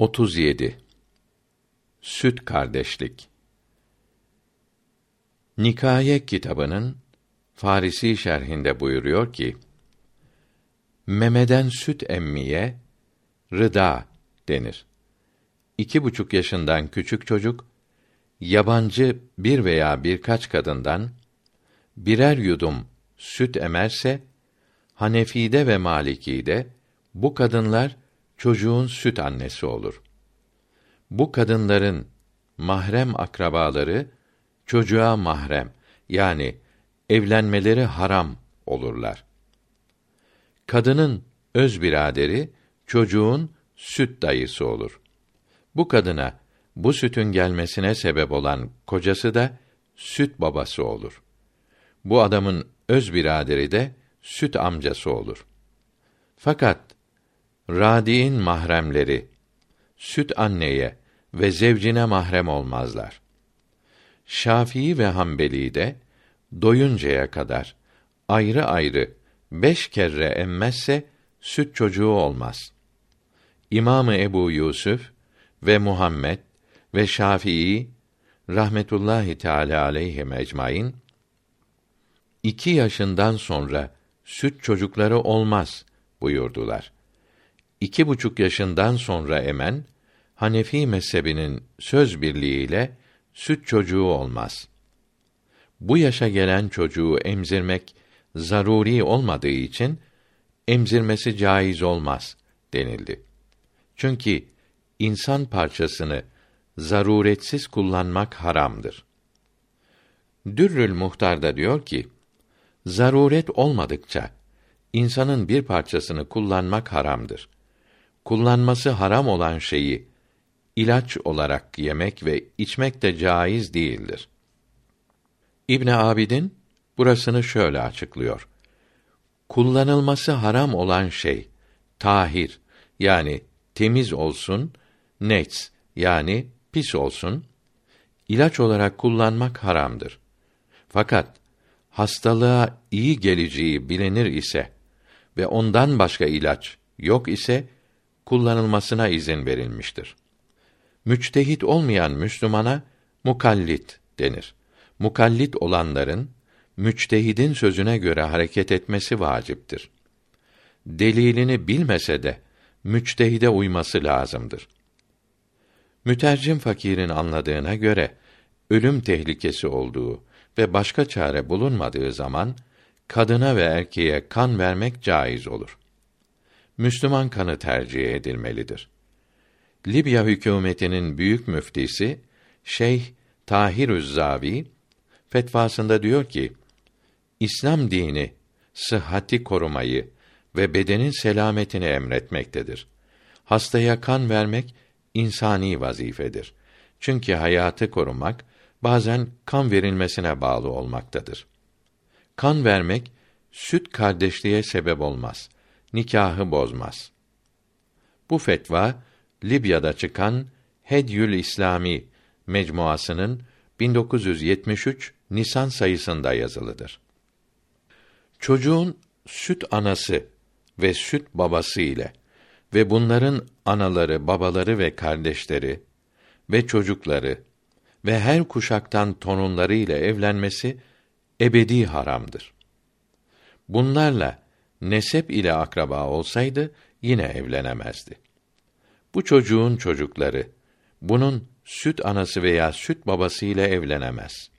37 Süt kardeşlik Nikaye kitabının Farisi şerhinde buyuruyor ki memeden süt emmiye rıda denir. İki buçuk yaşından küçük çocuk yabancı bir veya birkaç kadından birer yudum süt emerse Hanefi'de ve Maliki'de bu kadınlar çocuğun süt annesi olur. Bu kadınların mahrem akrabaları çocuğa mahrem yani evlenmeleri haram olurlar. Kadının öz biraderi çocuğun süt dayısı olur. Bu kadına bu sütün gelmesine sebep olan kocası da süt babası olur. Bu adamın öz biraderi de süt amcası olur. Fakat radiin mahremleri süt anneye ve zevcine mahrem olmazlar. Şafii ve Hanbeli de doyuncaya kadar ayrı ayrı beş kere emmezse süt çocuğu olmaz. İmamı Ebu Yusuf ve Muhammed ve Şafii rahmetullahi teala aleyhi ecmaîn iki yaşından sonra süt çocukları olmaz buyurdular. İki buçuk yaşından sonra emen Hanefi mezhebinin söz birliğiyle süt çocuğu olmaz. Bu yaşa gelen çocuğu emzirmek zaruri olmadığı için emzirmesi caiz olmaz denildi. Çünkü insan parçasını zaruretsiz kullanmak haramdır. Dürrül Muhtar'da diyor ki, zaruret olmadıkça insanın bir parçasını kullanmak haramdır. Kullanması haram olan şeyi ilaç olarak yemek ve içmek de caiz değildir. İbn Abidin burasını şöyle açıklıyor. Kullanılması haram olan şey tahir yani temiz olsun, nets yani pis olsun, ilaç olarak kullanmak haramdır. Fakat hastalığa iyi geleceği bilinir ise ve ondan başka ilaç yok ise kullanılmasına izin verilmiştir. Müçtehit olmayan Müslümana mukallit denir. Mukallit olanların müçtehidin sözüne göre hareket etmesi vaciptir. Delilini bilmese de müçtehide uyması lazımdır. Mütercim fakirin anladığına göre ölüm tehlikesi olduğu ve başka çare bulunmadığı zaman kadına ve erkeğe kan vermek caiz olur. Müslüman kanı tercih edilmelidir. Libya hükümetinin büyük müftisi Şeyh Tahir Zavi fetvasında diyor ki: İslam dini sıhhati korumayı ve bedenin selametini emretmektedir. Hastaya kan vermek insani vazifedir. Çünkü hayatı korumak bazen kan verilmesine bağlı olmaktadır. Kan vermek süt kardeşliğe sebep olmaz. Nikahı bozmaz. Bu fetva Libya'da çıkan Hedyül İslami mecmuasının 1973 Nisan sayısında yazılıdır. Çocuğun süt anası ve süt babası ile ve bunların anaları, babaları ve kardeşleri ve çocukları ve her kuşaktan torunları ile evlenmesi ebedi haramdır. Bunlarla nesep ile akraba olsaydı yine evlenemezdi. Bu çocuğun çocukları bunun süt anası veya süt babası ile evlenemez.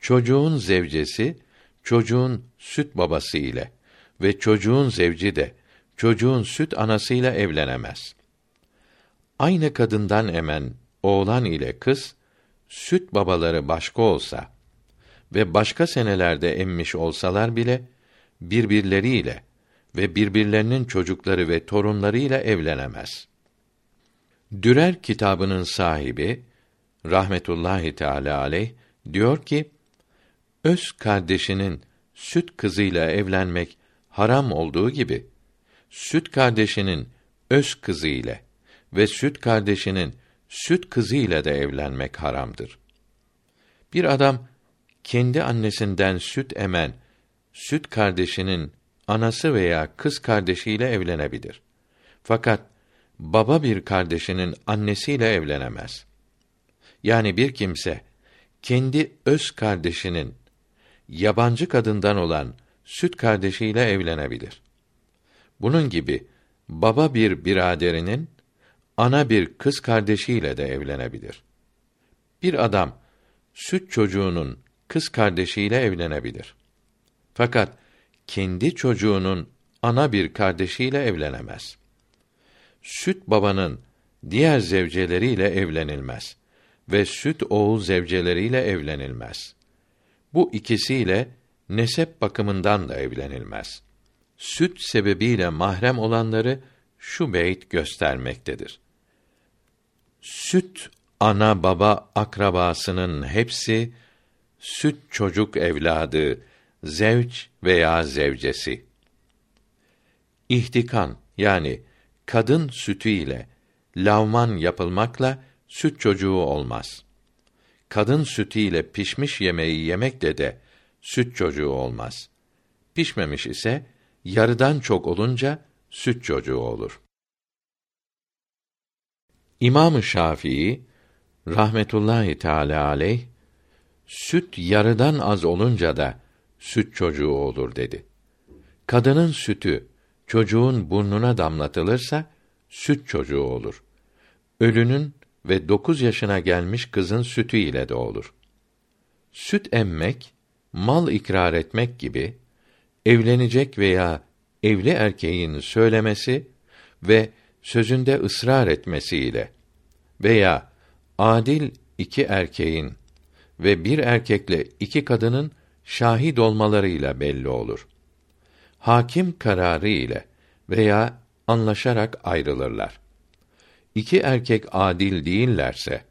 Çocuğun zevcesi çocuğun süt babası ile ve çocuğun zevci de çocuğun süt anasıyla evlenemez. Aynı kadından emen oğlan ile kız süt babaları başka olsa ve başka senelerde emmiş olsalar bile birbirleriyle ve birbirlerinin çocukları ve torunlarıyla evlenemez. Dürer kitabının sahibi rahmetullahi teala aleyh diyor ki öz kardeşinin süt kızıyla evlenmek haram olduğu gibi süt kardeşinin öz kızı ile ve süt kardeşinin süt kızı ile de evlenmek haramdır. Bir adam kendi annesinden süt emen süt kardeşinin anası veya kız kardeşiyle evlenebilir. Fakat baba bir kardeşinin annesiyle evlenemez. Yani bir kimse kendi öz kardeşinin yabancı kadından olan süt kardeşiyle evlenebilir. Bunun gibi baba bir biraderinin ana bir kız kardeşiyle de evlenebilir. Bir adam süt çocuğunun kız kardeşiyle evlenebilir. Fakat kendi çocuğunun ana bir kardeşiyle evlenemez. Süt babanın diğer zevceleriyle evlenilmez ve süt oğul zevceleriyle evlenilmez. Bu ikisiyle nesep bakımından da evlenilmez. Süt sebebiyle mahrem olanları şu beyt göstermektedir. Süt ana baba akrabasının hepsi süt çocuk evladı, zevç veya zevcesi. İhtikan yani kadın sütü ile lavman yapılmakla süt çocuğu olmaz. Kadın sütü ile pişmiş yemeği yemekle de süt çocuğu olmaz. Pişmemiş ise yarıdan çok olunca süt çocuğu olur. İmam Şafii rahmetullahi teala aleyh süt yarıdan az olunca da süt çocuğu olur dedi. Kadının sütü çocuğun burnuna damlatılırsa süt çocuğu olur. Ölünün ve dokuz yaşına gelmiş kızın sütü ile de olur. Süt emmek, mal ikrar etmek gibi evlenecek veya evli erkeğin söylemesi ve sözünde ısrar etmesiyle veya adil iki erkeğin ve bir erkekle iki kadının şahit olmalarıyla belli olur. Hakim kararı ile veya anlaşarak ayrılırlar. İki erkek adil değillerse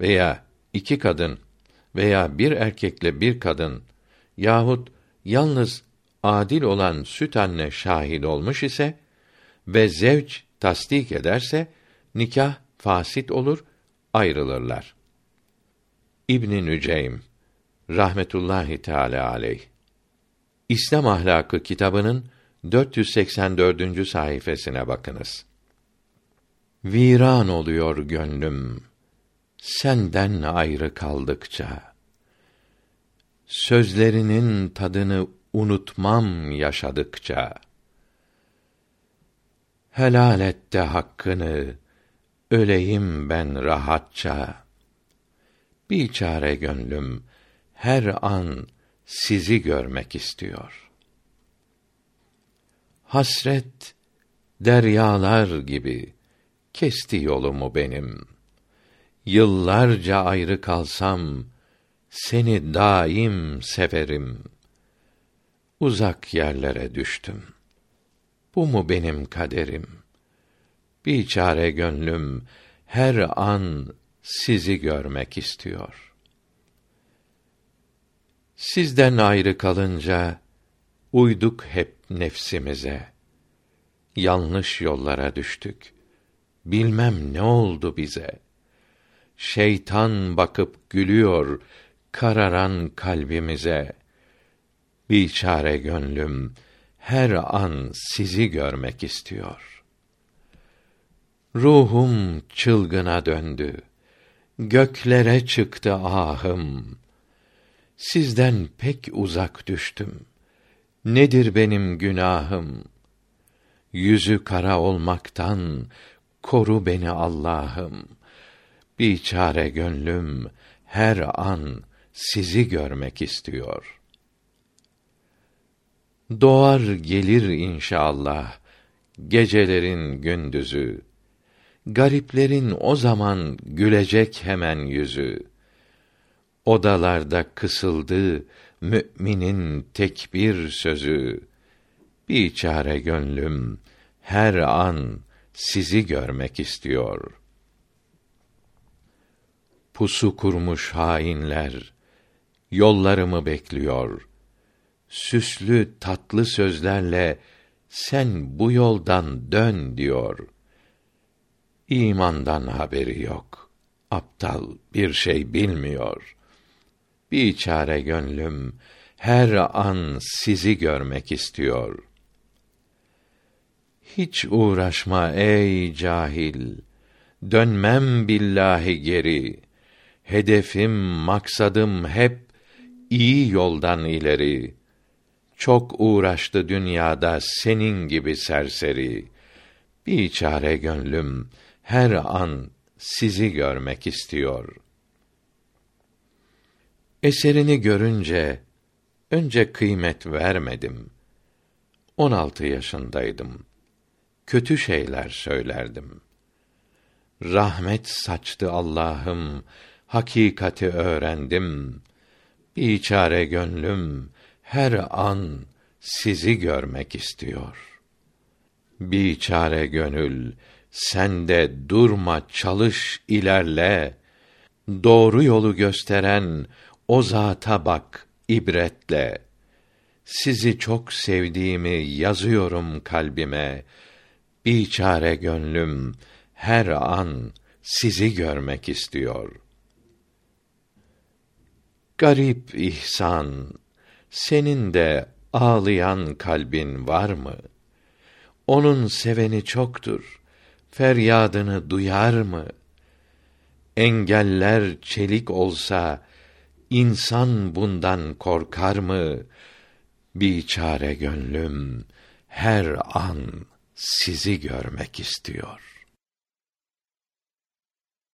veya iki kadın veya bir erkekle bir kadın yahut yalnız adil olan süt anne şahit olmuş ise ve zevç tasdik ederse nikah fasit olur, ayrılırlar. İbn Nüceym rahmetullahi teala aleyh İslam ahlakı kitabının 484. sayfasına bakınız. Viran oluyor gönlüm senden ayrı kaldıkça. Sözlerinin tadını unutmam yaşadıkça. Helal et de hakkını, öleyim ben rahatça. Biçare gönlüm her an sizi görmek istiyor. Hasret deryalar gibi kesti yolumu benim. Yıllarca ayrı kalsam seni daim severim. Uzak yerlere düştüm. Bu mu benim kaderim? Biçare gönlüm her an sizi görmek istiyor.'' Sizden ayrı kalınca uyduk hep nefsimize. Yanlış yollara düştük. Bilmem ne oldu bize. Şeytan bakıp gülüyor kararan kalbimize. Biçare gönlüm her an sizi görmek istiyor. Ruhum çılgına döndü. Göklere çıktı ahım sizden pek uzak düştüm. Nedir benim günahım? Yüzü kara olmaktan koru beni Allah'ım. Biçare gönlüm her an sizi görmek istiyor. Doğar gelir inşallah gecelerin gündüzü. Gariplerin o zaman gülecek hemen yüzü Odalarda kısıldı müminin tekbir sözü. Biçare gönlüm her an sizi görmek istiyor. Pusu kurmuş hainler yollarımı bekliyor. Süslü tatlı sözlerle sen bu yoldan dön diyor. İmandan haberi yok. Aptal bir şey bilmiyor.'' Biçare gönlüm her an sizi görmek istiyor. Hiç uğraşma ey cahil. Dönmem billahi geri. Hedefim, maksadım hep iyi yoldan ileri. Çok uğraştı dünyada senin gibi serseri. Bir çare gönlüm her an sizi görmek istiyor. Eserini görünce önce kıymet vermedim. On altı yaşındaydım. Kötü şeyler söylerdim. Rahmet saçtı Allah'ım, hakikati öğrendim. Biçare gönlüm her an sizi görmek istiyor. Biçare gönül, sen de durma, çalış, ilerle. Doğru yolu gösteren o zata bak ibretle. Sizi çok sevdiğimi yazıyorum kalbime. Biçare gönlüm her an sizi görmek istiyor. Garip ihsan, senin de ağlayan kalbin var mı? Onun seveni çoktur. Feryadını duyar mı? Engeller çelik olsa insan bundan korkar mı? Biçare gönlüm her an sizi görmek istiyor.